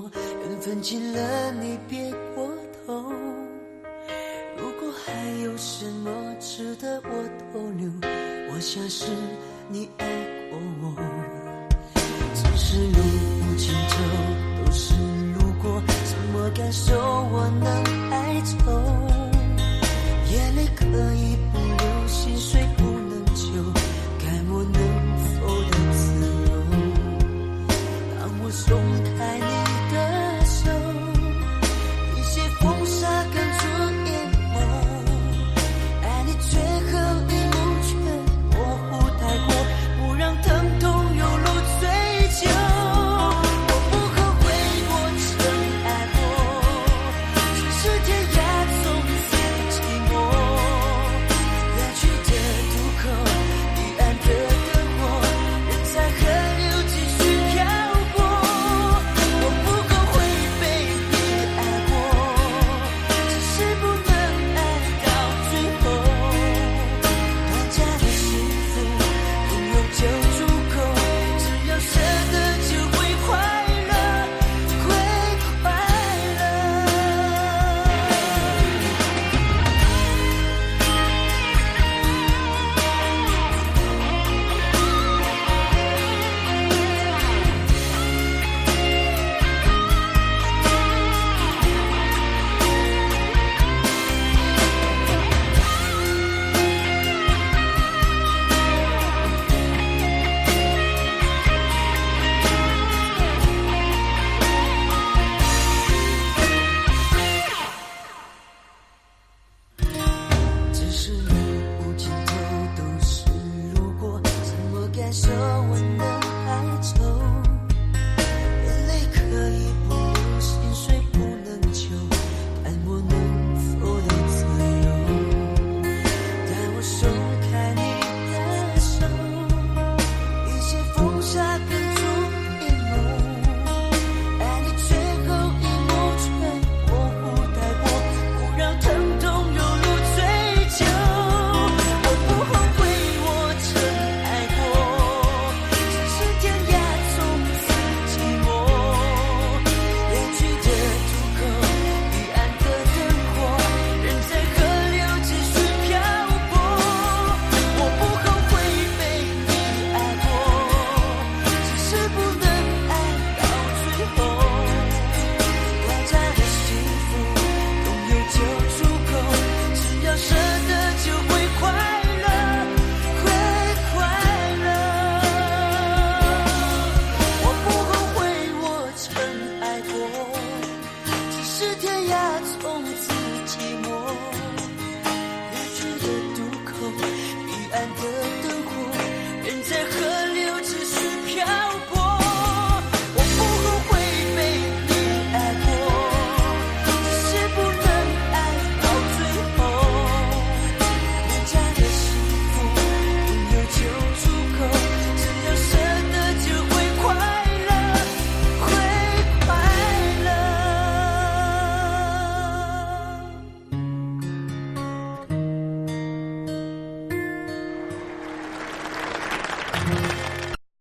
缘分尽了，你别过头。如果还有什么值得我逗留，我想是你爱过我。只是路无尽头，都是路过。怎么感受？我能爱走。眼泪可以。